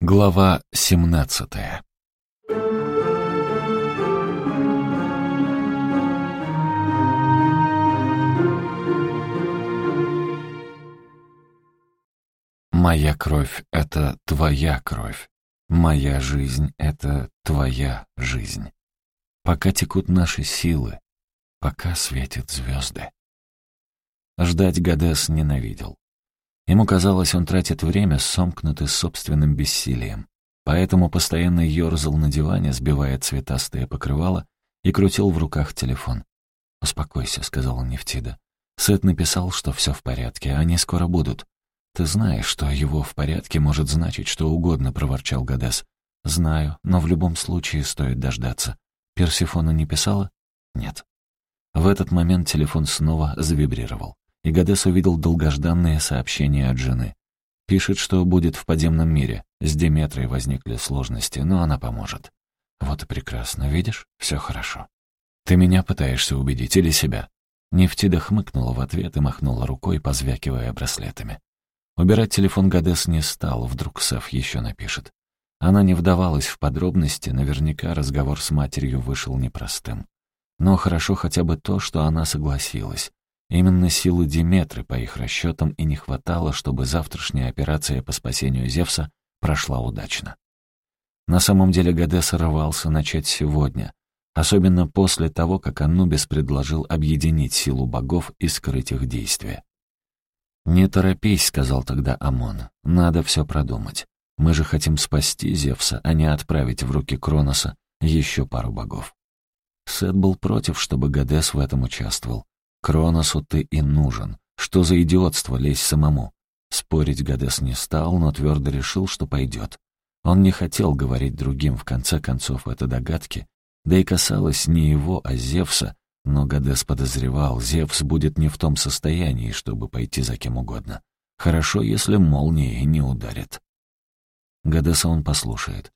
Глава семнадцатая Моя кровь — это твоя кровь. Моя жизнь — это твоя жизнь. Пока текут наши силы, пока светят звезды. Ждать Гадес ненавидел. Ему казалось, он тратит время, сомкнутый собственным бессилием. Поэтому постоянно ерзал на диване, сбивая цветастое покрывало, и крутил в руках телефон. «Успокойся», — сказал он Нефтида. Сет написал, что все в порядке, они скоро будут. «Ты знаешь, что его в порядке может значить что угодно», — проворчал Гадес. «Знаю, но в любом случае стоит дождаться. Персифона не писала?» «Нет». В этот момент телефон снова завибрировал и Гадес увидел долгожданное сообщение от жены. Пишет, что будет в подземном мире. С Деметрой возникли сложности, но она поможет. Вот и прекрасно, видишь? Все хорошо. Ты меня пытаешься убедить или себя? Нефтида хмыкнула в ответ и махнула рукой, позвякивая браслетами. Убирать телефон Гадес не стал, вдруг Сеф еще напишет. Она не вдавалась в подробности, наверняка разговор с матерью вышел непростым. Но хорошо хотя бы то, что она согласилась. Именно силы Диметры, по их расчетам, и не хватало, чтобы завтрашняя операция по спасению Зевса прошла удачно. На самом деле Гадес рвался начать сегодня, особенно после того, как Анубис предложил объединить силу богов и скрыть их действия. «Не торопись», — сказал тогда Амон, — «надо все продумать. Мы же хотим спасти Зевса, а не отправить в руки Кроноса еще пару богов». Сет был против, чтобы Гадес в этом участвовал, Кроносу ты и нужен. Что за идиотство лезть самому? Спорить Гадес не стал, но твердо решил, что пойдет. Он не хотел говорить другим, в конце концов, это догадки. Да и касалось не его, а Зевса, но Гадес подозревал, Зевс будет не в том состоянии, чтобы пойти за кем угодно. Хорошо, если молнией не ударит. Гадеса он послушает.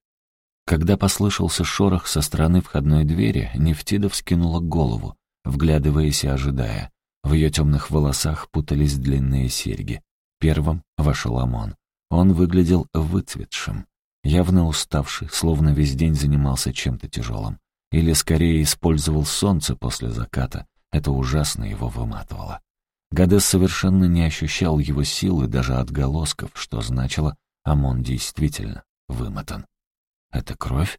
Когда послышался шорох со стороны входной двери, Нефтида вскинула голову вглядываясь и ожидая. В ее темных волосах путались длинные серьги. Первым вошел Амон. Он выглядел выцветшим, явно уставший, словно весь день занимался чем-то тяжелым. Или скорее использовал солнце после заката. Это ужасно его выматывало. Гадес совершенно не ощущал его силы, даже отголосков, что значило, Амон действительно вымотан. «Это кровь?»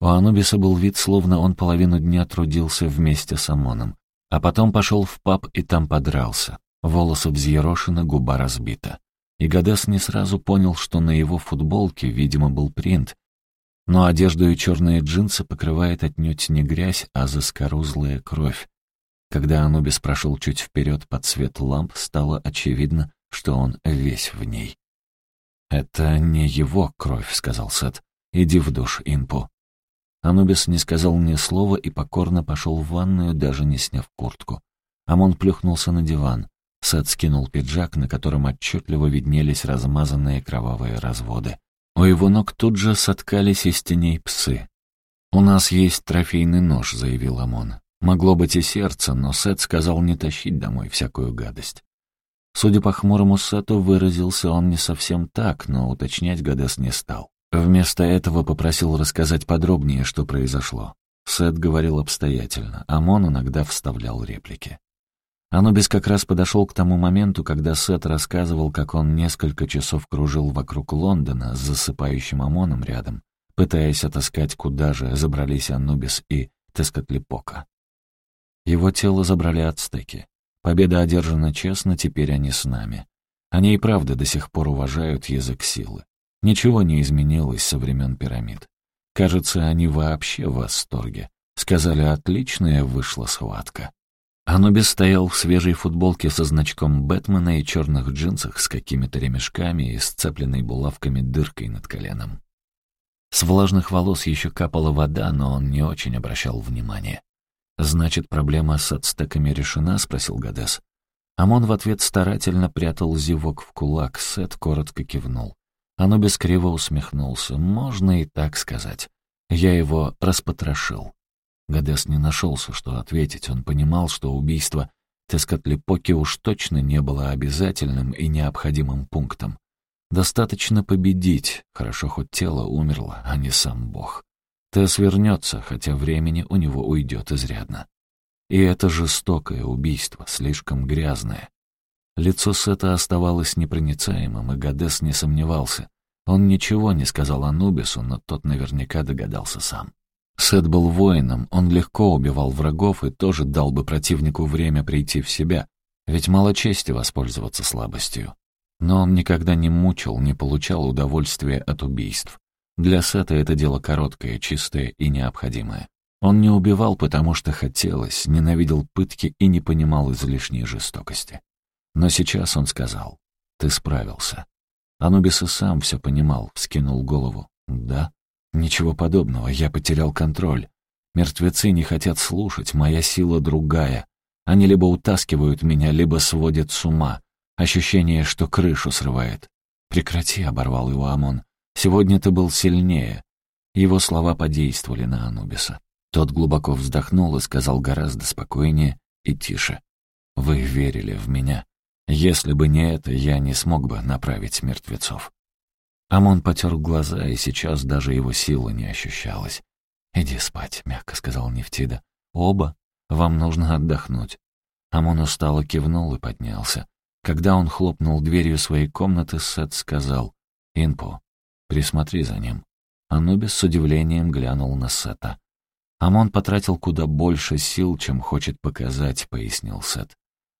У Анубиса был вид, словно он половину дня трудился вместе с Амоном, а потом пошел в паб и там подрался. Волосы взъерошены, губа разбита. И Гадес не сразу понял, что на его футболке, видимо, был принт, но одежду и черные джинсы покрывает отнюдь не грязь, а заскорузлая кровь. Когда Анубис прошел чуть вперед под свет ламп, стало очевидно, что он весь в ней. «Это не его кровь», — сказал Сет. «Иди в душ, Инпу». Анубис не сказал ни слова и покорно пошел в ванную, даже не сняв куртку. Амон плюхнулся на диван. Сет скинул пиджак, на котором отчетливо виднелись размазанные кровавые разводы. У его ног тут же соткались из теней псы. «У нас есть трофейный нож», — заявил Амон. Могло быть и сердце, но Сет сказал не тащить домой всякую гадость. Судя по хмурому Сету, выразился он не совсем так, но уточнять Гадес не стал. Вместо этого попросил рассказать подробнее, что произошло. Сет говорил обстоятельно, а Мон иногда вставлял реплики. Анубис как раз подошел к тому моменту, когда Сет рассказывал, как он несколько часов кружил вокруг Лондона с засыпающим ОМОНом рядом, пытаясь отыскать, куда же забрались Анубис и Тескотлипока. Его тело забрали ацтеки. Победа одержана честно, теперь они с нами. Они и правда до сих пор уважают язык силы. Ничего не изменилось со времен пирамид. Кажется, они вообще в восторге. Сказали, отличная вышла схватка. Анубис стоял в свежей футболке со значком Бэтмена и черных джинсах с какими-то ремешками и сцепленной булавками дыркой над коленом. С влажных волос еще капала вода, но он не очень обращал внимания. «Значит, проблема с ацтеками решена?» — спросил Гадес. Амон в ответ старательно прятал зевок в кулак, Сет коротко кивнул. Анубис криво усмехнулся. Можно и так сказать. Я его распотрошил. Гадес не нашелся, что ответить. Он понимал, что убийство Тескотлипоки уж точно не было обязательным и необходимым пунктом. Достаточно победить, хорошо хоть тело умерло, а не сам Бог. Тесс вернется, хотя времени у него уйдет изрядно. И это жестокое убийство, слишком грязное. Лицо Сета оставалось непроницаемым, и Гадес не сомневался. Он ничего не сказал Анубису, но тот наверняка догадался сам. Сет был воином, он легко убивал врагов и тоже дал бы противнику время прийти в себя, ведь мало чести воспользоваться слабостью. Но он никогда не мучил, не получал удовольствия от убийств. Для Сета это дело короткое, чистое и необходимое. Он не убивал, потому что хотелось, ненавидел пытки и не понимал излишней жестокости. Но сейчас он сказал, «Ты справился». Анубис и сам все понимал, вскинул голову. «Да? Ничего подобного, я потерял контроль. Мертвецы не хотят слушать, моя сила другая. Они либо утаскивают меня, либо сводят с ума. Ощущение, что крышу срывает. «Прекрати», — оборвал его Амон. «Сегодня ты был сильнее». Его слова подействовали на Анубиса. Тот глубоко вздохнул и сказал гораздо спокойнее и тише. «Вы верили в меня. Если бы не это, я не смог бы направить мертвецов». Амон потер глаза, и сейчас даже его сила не ощущалась. «Иди спать», — мягко сказал Нефтида. «Оба. Вам нужно отдохнуть». Амон устало кивнул и поднялся. Когда он хлопнул дверью своей комнаты, Сет сказал «Инпо, присмотри за ним». Анубис с удивлением глянул на Сета. «Амон потратил куда больше сил, чем хочет показать», — пояснил Сет.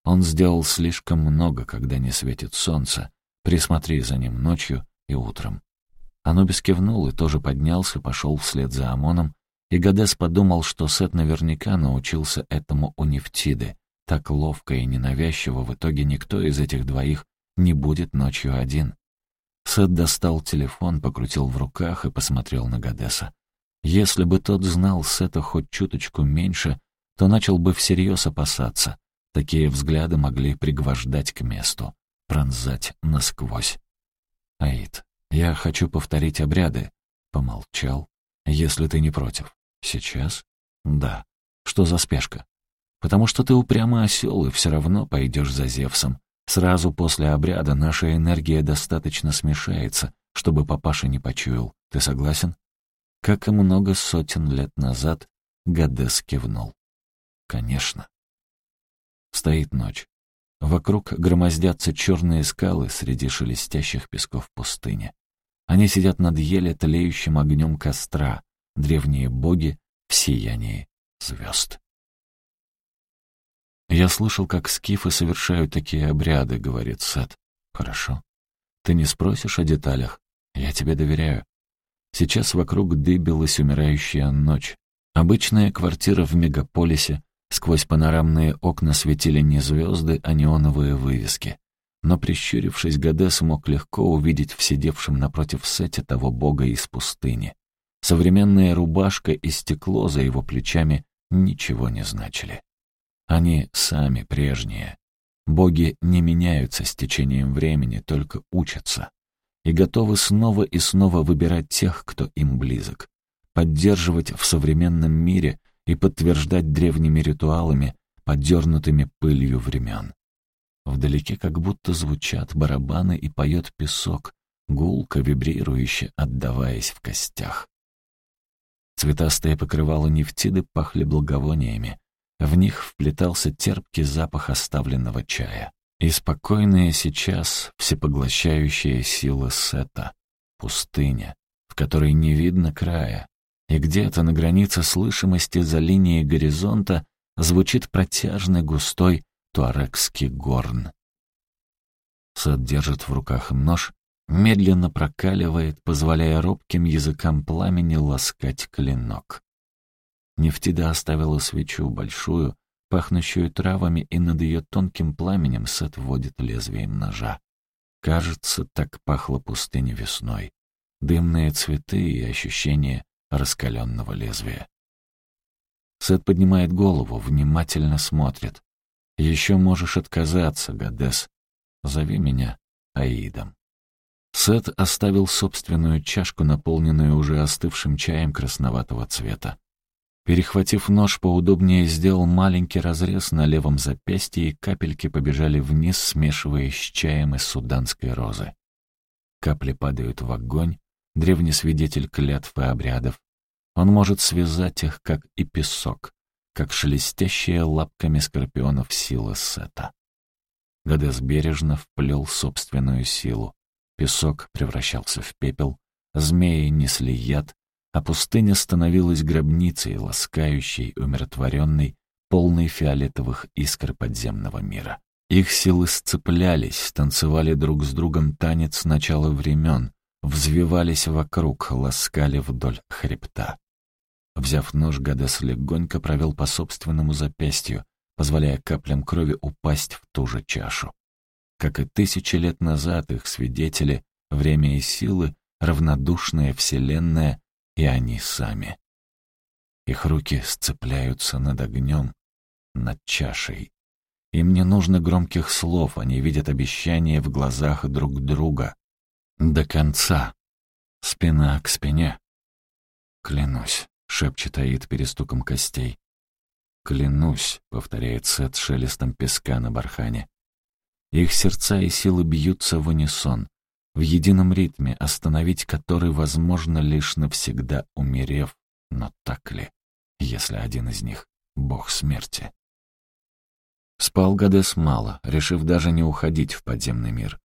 «Он сделал слишком много, когда не светит солнце. Присмотри за ним ночью и утром». Анубис кивнул и тоже поднялся, пошел вслед за Амоном, и Гадес подумал, что Сет наверняка научился этому у Нефтиды. Так ловко и ненавязчиво в итоге никто из этих двоих не будет ночью один. Сет достал телефон, покрутил в руках и посмотрел на Гадеса. Если бы тот знал Сета хоть чуточку меньше, то начал бы всерьез опасаться. Такие взгляды могли пригвождать к месту, пронзать насквозь. «Аид, я хочу повторить обряды». Помолчал. «Если ты не против». «Сейчас?» «Да». «Что за спешка?» «Потому что ты упрямый осел и все равно пойдешь за Зевсом. Сразу после обряда наша энергия достаточно смешается, чтобы папаша не почуял. Ты согласен?» Как и много сотен лет назад, Гадес кивнул. «Конечно». Стоит ночь. Вокруг громоздятся черные скалы среди шелестящих песков пустыни. Они сидят над еле тлеющим огнем костра, древние боги в сиянии звезд. «Я слышал, как скифы совершают такие обряды», — говорит Сет. «Хорошо. Ты не спросишь о деталях? Я тебе доверяю. Сейчас вокруг дыбилась умирающая ночь. Обычная квартира в мегаполисе, Сквозь панорамные окна светили не звезды, а неоновые вывески. Но, прищурившись, Гадес мог легко увидеть в сидевшем напротив Сете того бога из пустыни. Современная рубашка и стекло за его плечами ничего не значили. Они сами прежние. Боги не меняются с течением времени, только учатся. И готовы снова и снова выбирать тех, кто им близок. Поддерживать в современном мире и подтверждать древними ритуалами, подернутыми пылью времен. Вдалеке как будто звучат барабаны и поет песок, гулко вибрирующе отдаваясь в костях. Цветастые покрывала нефтиды пахли благовониями. В них вплетался терпкий запах оставленного чая. И спокойная сейчас всепоглощающая сила Сета, пустыня, в которой не видно края, и где-то на границе слышимости за линией горизонта звучит протяжный густой туарекский горн. Сад держит в руках нож, медленно прокаливает, позволяя робким языкам пламени ласкать клинок. Нефтида оставила свечу большую, пахнущую травами, и над ее тонким пламенем Сет вводит лезвием ножа. Кажется, так пахло пустыня весной. Дымные цветы и ощущение раскаленного лезвия. Сет поднимает голову, внимательно смотрит. «Еще можешь отказаться, Гадес. Зови меня Аидом». Сет оставил собственную чашку, наполненную уже остывшим чаем красноватого цвета. Перехватив нож поудобнее, сделал маленький разрез на левом запястье, и капельки побежали вниз, смешиваясь с чаем из суданской розы. Капли падают в огонь, древний свидетель клятв и обрядов. Он может связать их, как и песок, как шелестящая лапками скорпионов сила Сета. Гадес бережно вплел собственную силу. Песок превращался в пепел, змеи несли яд, а пустыня становилась гробницей, ласкающей, умиротворенной, полной фиолетовых искр подземного мира. Их силы сцеплялись, танцевали друг с другом танец начала времен, взвивались вокруг, ласкали вдоль хребта. Взяв нож, Гадес легонько провел по собственному запястью, позволяя каплям крови упасть в ту же чашу. Как и тысячи лет назад их свидетели, время и силы, равнодушная вселенная и они сами. Их руки сцепляются над огнем, над чашей. Им не нужно громких слов, они видят обещания в глазах друг друга. До конца. Спина к спине. «Клянусь», — шепчет Аид перестуком костей. «Клянусь», — повторяет Сет шелестом песка на бархане. Их сердца и силы бьются в унисон, в едином ритме, остановить который возможно лишь навсегда умерев. Но так ли, если один из них — бог смерти? Спал Гадес мало, решив даже не уходить в подземный мир.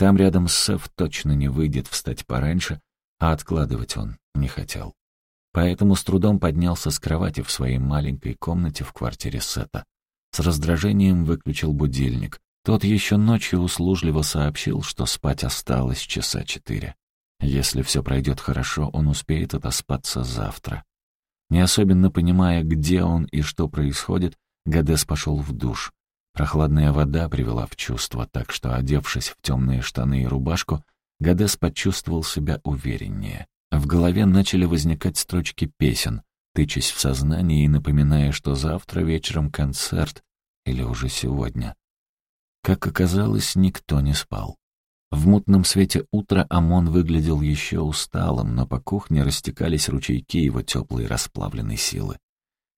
Там рядом с Сеф точно не выйдет встать пораньше, а откладывать он не хотел. Поэтому с трудом поднялся с кровати в своей маленькой комнате в квартире Сета. С раздражением выключил будильник. Тот еще ночью услужливо сообщил, что спать осталось часа четыре. Если все пройдет хорошо, он успеет отоспаться завтра. Не особенно понимая, где он и что происходит, Гадес пошел в душ. Прохладная вода привела в чувство, так что, одевшись в темные штаны и рубашку, Гадес почувствовал себя увереннее. В голове начали возникать строчки песен, тычась в сознание и напоминая, что завтра вечером концерт или уже сегодня. Как оказалось, никто не спал. В мутном свете утра Амон выглядел еще усталым, но по кухне растекались ручейки его теплой расплавленной силы.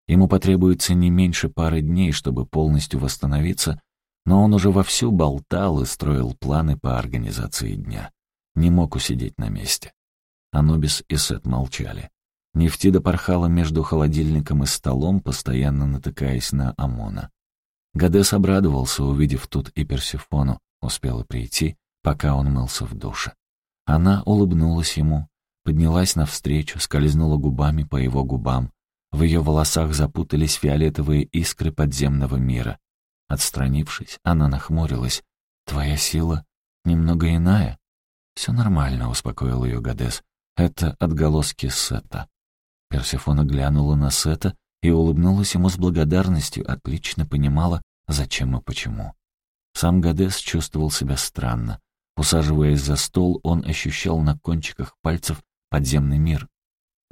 Ему потребуется не меньше пары дней, чтобы полностью восстановиться, но он уже вовсю болтал и строил планы по организации дня. Не мог усидеть на месте. Анубис и Сет молчали. Нефтида порхала между холодильником и столом, постоянно натыкаясь на Амона. Гадес обрадовался, увидев тут и Персифону, успела прийти, пока он мылся в душе. Она улыбнулась ему, поднялась навстречу, скользнула губами по его губам, в ее волосах запутались фиолетовые искры подземного мира. Отстранившись, она нахмурилась. «Твоя сила немного иная?» «Все нормально», — успокоил ее Гадес. «Это отголоски Сета». Персифона глянула на Сета и улыбнулась ему с благодарностью, отлично понимала, зачем и почему. Сам Гадес чувствовал себя странно. Усаживаясь за стол, он ощущал на кончиках пальцев подземный мир,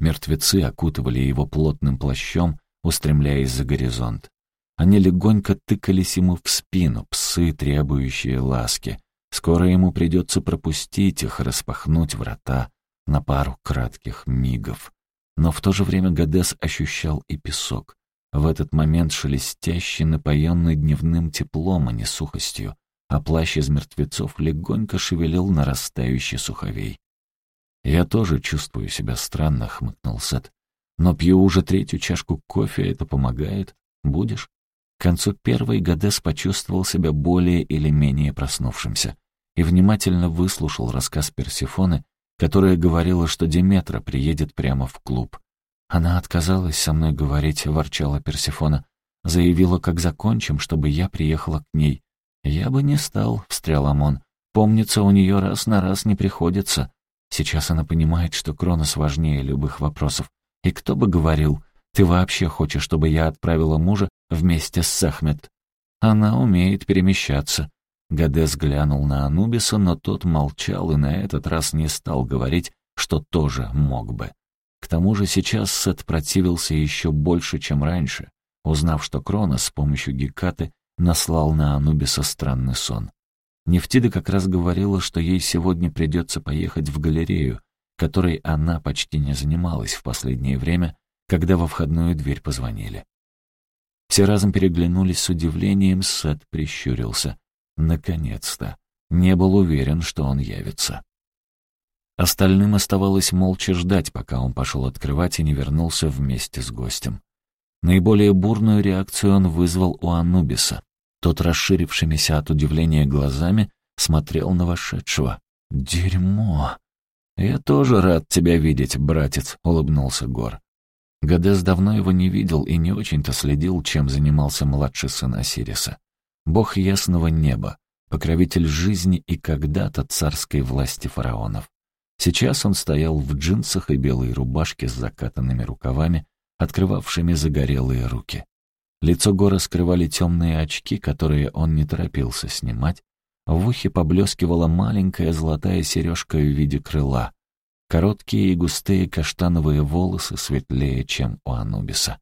Мертвецы окутывали его плотным плащом, устремляясь за горизонт. Они легонько тыкались ему в спину, псы, требующие ласки. Скоро ему придется пропустить их, распахнуть врата на пару кратких мигов. Но в то же время Гадес ощущал и песок. В этот момент шелестящий, напоенный дневным теплом, а не сухостью, а плащ из мертвецов легонько шевелил нарастающий суховей. «Я тоже чувствую себя странно», — хмыкнул Сет. «Но пью уже третью чашку кофе, это помогает. Будешь?» К концу первой Гадес почувствовал себя более или менее проснувшимся и внимательно выслушал рассказ Персифоны, которая говорила, что Деметра приедет прямо в клуб. Она отказалась со мной говорить, ворчала Персифона. Заявила, как закончим, чтобы я приехала к ней. «Я бы не стал», — встрял Амон. «Помнится, у нее раз на раз не приходится. Сейчас она понимает, что Кронос важнее любых вопросов. И кто бы говорил, ты вообще хочешь, чтобы я отправила мужа вместе с Сахмет? Она умеет перемещаться. Гадес глянул на Анубиса, но тот молчал и на этот раз не стал говорить, что тоже мог бы. К тому же сейчас Сет противился еще больше, чем раньше, узнав, что Кронос с помощью Гекаты наслал на Анубиса странный сон. Нефтида как раз говорила, что ей сегодня придется поехать в галерею, которой она почти не занималась в последнее время, когда во входную дверь позвонили. Все разом переглянулись с удивлением, Сет прищурился. Наконец-то. Не был уверен, что он явится. Остальным оставалось молча ждать, пока он пошел открывать и не вернулся вместе с гостем. Наиболее бурную реакцию он вызвал у Анубиса. Тот, расширившимися от удивления глазами, смотрел на вошедшего. «Дерьмо!» «Я тоже рад тебя видеть, братец», — улыбнулся Гор. Гадес давно его не видел и не очень-то следил, чем занимался младший сын Осириса. Бог ясного неба, покровитель жизни и когда-то царской власти фараонов. Сейчас он стоял в джинсах и белой рубашке с закатанными рукавами, открывавшими загорелые руки. Лицо Гора скрывали темные очки, которые он не торопился снимать. В ухе поблескивала маленькая золотая сережка в виде крыла. Короткие и густые каштановые волосы светлее, чем у Анубиса.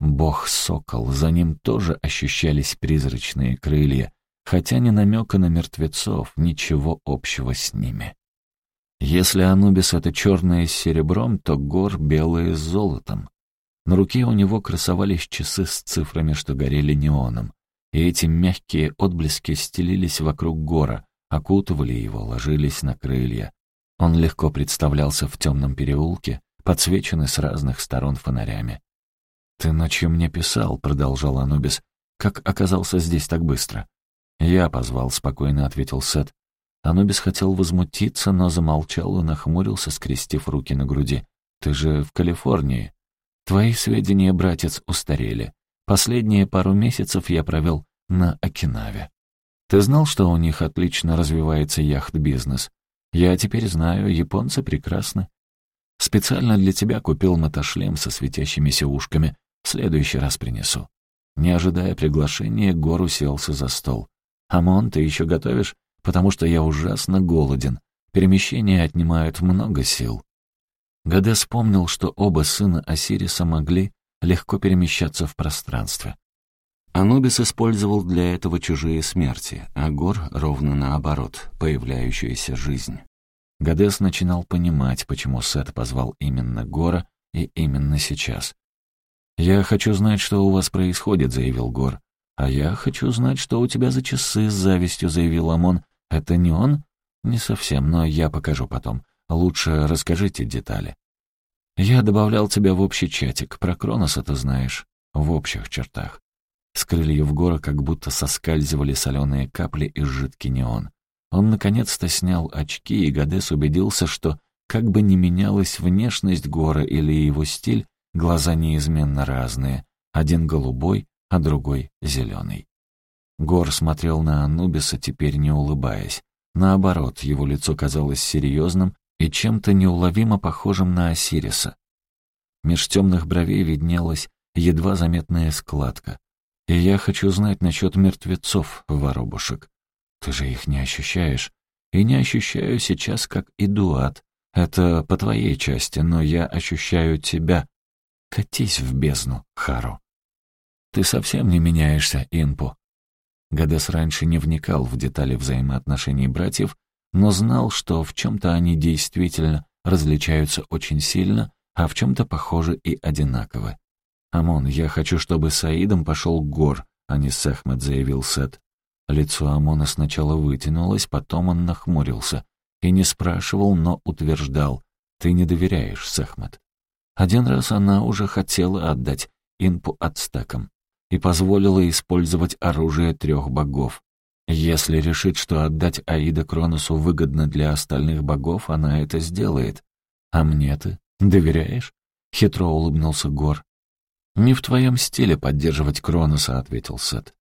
Бог-сокол, за ним тоже ощущались призрачные крылья, хотя ни намека на мертвецов, ничего общего с ними. Если Анубис — это черное с серебром, то гор — белое с золотом. На руке у него красовались часы с цифрами, что горели неоном. И эти мягкие отблески стелились вокруг гора, окутывали его, ложились на крылья. Он легко представлялся в темном переулке, подсвеченный с разных сторон фонарями. «Ты ночью мне писал», — продолжал Анубис. «Как оказался здесь так быстро?» «Я позвал», — спокойно ответил Сет. Анубис хотел возмутиться, но замолчал и нахмурился, скрестив руки на груди. «Ты же в Калифорнии. Твои сведения, братец, устарели. Последние пару месяцев я провел на Окинаве. Ты знал, что у них отлично развивается яхт-бизнес? Я теперь знаю, японцы прекрасны. Специально для тебя купил мотошлем со светящимися ушками. В следующий раз принесу». Не ожидая приглашения, Гор уселся за стол. «Амон, ты еще готовишь? потому что я ужасно голоден. Перемещения отнимают много сил. Гаде вспомнил, что оба сына Осириса могли легко перемещаться в пространстве. Анубис использовал для этого чужие смерти, а Гор ровно наоборот, появляющуюся жизнь. Гадес начинал понимать, почему Сет позвал именно Гора и именно сейчас. «Я хочу знать, что у вас происходит», — заявил Гор. «А я хочу знать, что у тебя за часы», — с завистью заявил Амон. «Это не он?» «Не совсем, но я покажу потом. Лучше расскажите детали». «Я добавлял тебя в общий чатик. Про Кроноса ты знаешь. В общих чертах». С крыльев гора как будто соскальзывали соленые капли и жидкий неон. Он наконец-то снял очки, и Гадес убедился, что, как бы ни менялась внешность гора или его стиль, глаза неизменно разные. Один голубой, а другой зеленый. Гор смотрел на Анубиса, теперь не улыбаясь. Наоборот, его лицо казалось серьезным и чем-то неуловимо похожим на Осириса. Меж темных бровей виднелась едва заметная складка. «И я хочу знать насчет мертвецов, воробушек. Ты же их не ощущаешь. И не ощущаю сейчас, как Идуат. Это по твоей части, но я ощущаю тебя. Катись в бездну, Хару. Ты совсем не меняешься, Инпу. Гадес раньше не вникал в детали взаимоотношений братьев, но знал, что в чем-то они действительно различаются очень сильно, а в чем-то похожи и одинаковы. «Амон, я хочу, чтобы с Аидом пошел Гор, а не Сехмет», — заявил Сет. Лицо Амона сначала вытянулось, потом он нахмурился. И не спрашивал, но утверждал. «Ты не доверяешь Сехмет». Один раз она уже хотела отдать Инпу ацтекам и позволила использовать оружие трех богов. Если решит, что отдать Аида Кроносу выгодно для остальных богов, она это сделает. А мне ты доверяешь? Хитро улыбнулся Гор. «Не в твоем стиле поддерживать Кроноса», — ответил Сет.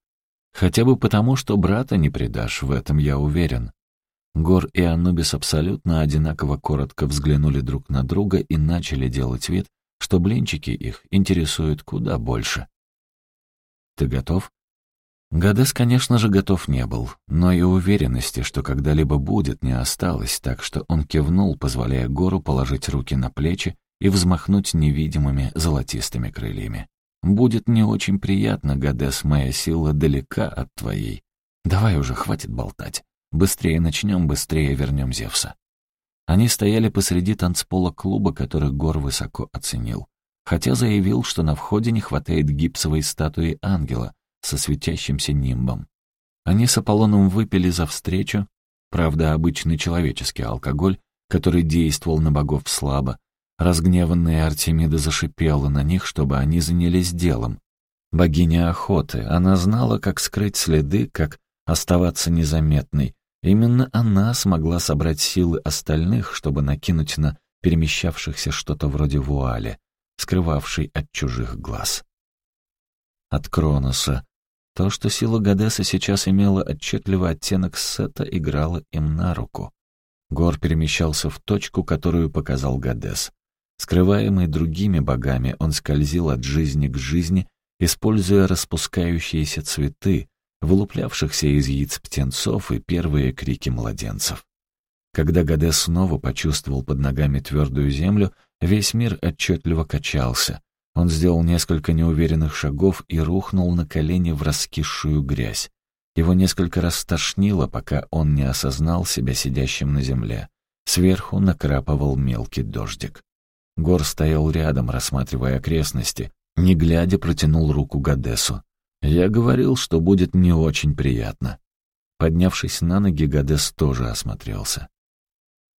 «Хотя бы потому, что брата не предашь, в этом я уверен». Гор и Анубис абсолютно одинаково коротко взглянули друг на друга и начали делать вид, что блинчики их интересуют куда больше. Ты готов?» Гадес, конечно же, готов не был, но и уверенности, что когда-либо будет, не осталось, так что он кивнул, позволяя Гору положить руки на плечи и взмахнуть невидимыми золотистыми крыльями. «Будет не очень приятно, Гадес, моя сила далека от твоей. Давай уже, хватит болтать. Быстрее начнем, быстрее вернем Зевса». Они стояли посреди танцпола клуба, который Гор высоко оценил хотя заявил, что на входе не хватает гипсовой статуи ангела со светящимся нимбом. Они с Аполлоном выпили за встречу, правда, обычный человеческий алкоголь, который действовал на богов слабо. Разгневанная Артемида зашипела на них, чтобы они занялись делом. Богиня охоты, она знала, как скрыть следы, как оставаться незаметной. Именно она смогла собрать силы остальных, чтобы накинуть на перемещавшихся что-то вроде вуали, скрывавшей от чужих глаз. От Кроноса. То, что сила Гадеса сейчас имела отчетливый оттенок сета, играла им на руку. Гор перемещался в точку, которую показал Гадес. Скрываемый другими богами, он скользил от жизни к жизни, используя распускающиеся цветы, вылуплявшихся из яиц птенцов и первые крики младенцев. Когда Гадес снова почувствовал под ногами твердую землю, весь мир отчетливо качался. Он сделал несколько неуверенных шагов и рухнул на колени в раскисшую грязь. Его несколько раз тошнило, пока он не осознал себя сидящим на земле. Сверху накрапывал мелкий дождик. Гор стоял рядом, рассматривая окрестности. Не глядя, протянул руку Гадесу. «Я говорил, что будет не очень приятно». Поднявшись на ноги, Гадес тоже осмотрелся.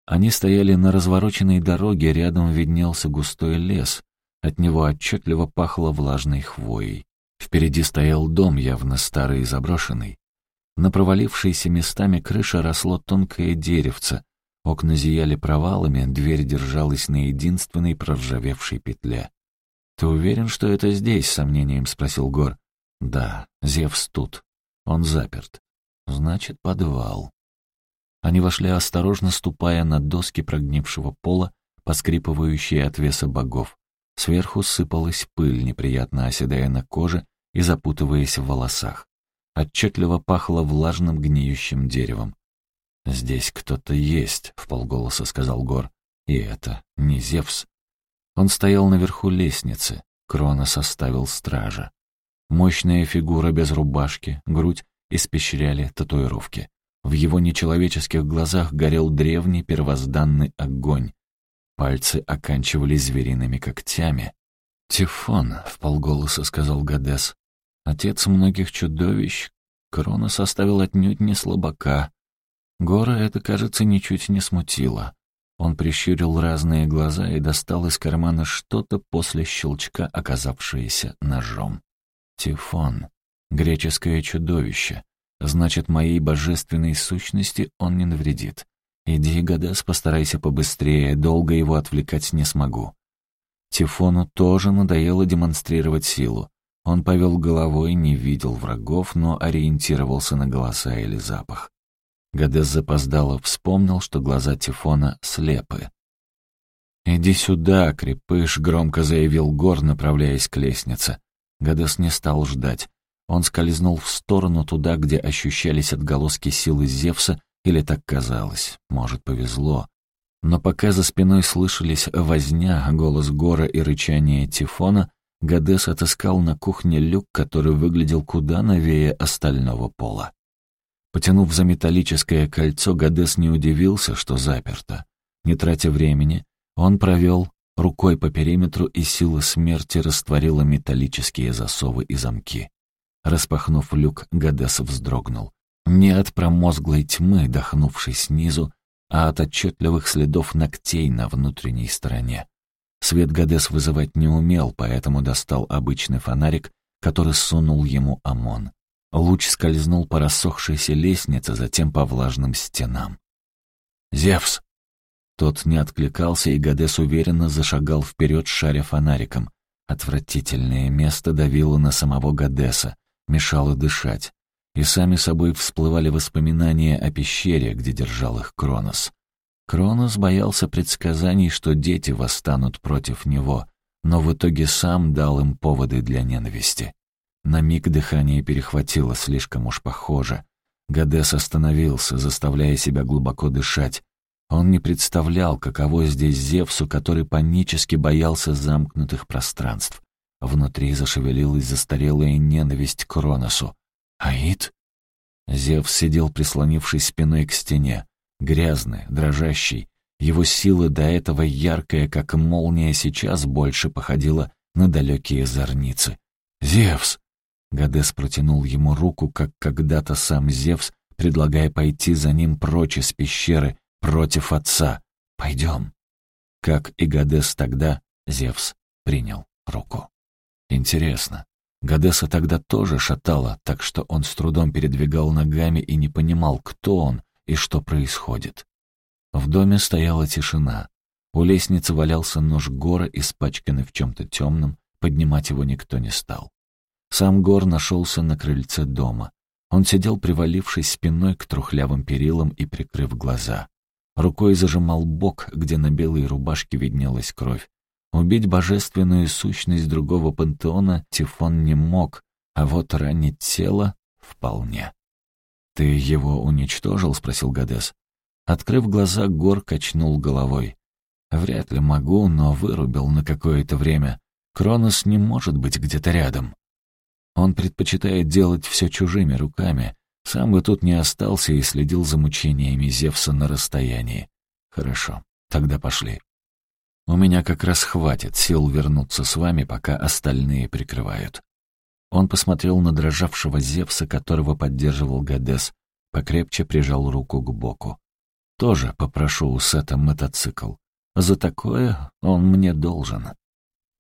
Они стояли на развороченной дороге, рядом виднелся густой лес. От него отчетливо пахло влажной хвоей. Впереди стоял дом, явно старый и заброшенный. На провалившейся местами крыше росло тонкое деревце, окна зияли провалами, дверь держалась на единственной проржавевшей петле. «Ты уверен, что это здесь?» — сомнением спросил Гор. «Да, Зевс тут. Он заперт. Значит, подвал». Они вошли осторожно, ступая на доски прогнившего пола, поскрипывающие от веса богов. Сверху сыпалась пыль, неприятно оседая на коже и запутываясь в волосах. Отчетливо пахло влажным гниющим деревом. «Здесь кто-то есть», — в полголоса сказал Гор. «И это не Зевс». Он стоял наверху лестницы. Кронос оставил стража. Мощная фигура без рубашки, грудь испещряли татуировки. В его нечеловеческих глазах горел древний первозданный огонь. Пальцы оканчивались звериными когтями. «Тифон», — вполголоса сказал Гадес, — «отец многих чудовищ, Крона составил отнюдь не слабака. Гора это, кажется, ничуть не смутило. Он прищурил разные глаза и достал из кармана что-то после щелчка, оказавшееся ножом. Тифон. Греческое чудовище. Значит, моей божественной сущности он не навредит. Иди, Гадес, постарайся побыстрее, долго его отвлекать не смогу. Тифону тоже надоело демонстрировать силу. Он повел головой, не видел врагов, но ориентировался на голоса или запах. Гадес запоздало вспомнил, что глаза Тифона слепы. «Иди сюда, крепыш», — громко заявил Гор, направляясь к лестнице. Гадес не стал ждать. Он скользнул в сторону туда, где ощущались отголоски силы Зевса, или так казалось, может, повезло. Но пока за спиной слышались возня, голос Гора и рычание Тифона, Гадес отыскал на кухне люк, который выглядел куда новее остального пола. Потянув за металлическое кольцо, Гадес не удивился, что заперто. Не тратя времени, он провел рукой по периметру, и сила смерти растворила металлические засовы и замки. Распахнув люк, Гадес вздрогнул. Не от промозглой тьмы, дохнувшей снизу, а от отчетливых следов ногтей на внутренней стороне. Свет Гадес вызывать не умел, поэтому достал обычный фонарик, который сунул ему ОМОН. Луч скользнул по рассохшейся лестнице, затем по влажным стенам. «Зевс!» Тот не откликался, и Гадес уверенно зашагал вперед, шаря фонариком. Отвратительное место давило на самого Гадеса, мешало дышать. И сами собой всплывали воспоминания о пещере, где держал их Кронос. Кронос боялся предсказаний, что дети восстанут против него, но в итоге сам дал им поводы для ненависти. На миг дыхание перехватило, слишком уж похоже. Гадес остановился, заставляя себя глубоко дышать. Он не представлял, каково здесь Зевсу, который панически боялся замкнутых пространств. Внутри зашевелилась застарелая ненависть к Кроносу. «Аид?» Зевс сидел, прислонившись спиной к стене, грязный, дрожащий. Его сила до этого яркая, как молния, сейчас больше походила на далекие зорницы. «Зевс!» Гадес протянул ему руку, как когда-то сам Зевс, предлагая пойти за ним прочь из пещеры, против отца. Пойдем. Как и Гадес тогда, Зевс принял руку. Интересно, Гадеса тогда тоже шатала, так что он с трудом передвигал ногами и не понимал, кто он и что происходит. В доме стояла тишина. У лестницы валялся нож Гора, испачканный в чем-то темном, поднимать его никто не стал. Сам Гор нашелся на крыльце дома. Он сидел, привалившись спиной к трухлявым перилам и прикрыв глаза. Рукой зажимал бок, где на белой рубашке виднелась кровь. Убить божественную сущность другого пантеона Тифон не мог, а вот ранить тело — вполне. «Ты его уничтожил?» — спросил Гадес. Открыв глаза, Гор качнул головой. «Вряд ли могу, но вырубил на какое-то время. Кронос не может быть где-то рядом. Он предпочитает делать все чужими руками. Сам бы тут не остался и следил за мучениями Зевса на расстоянии. Хорошо, тогда пошли. У меня как раз хватит сил вернуться с вами, пока остальные прикрывают. Он посмотрел на дрожавшего Зевса, которого поддерживал Гадес, покрепче прижал руку к боку. Тоже попрошу у Сета мотоцикл. За такое он мне должен.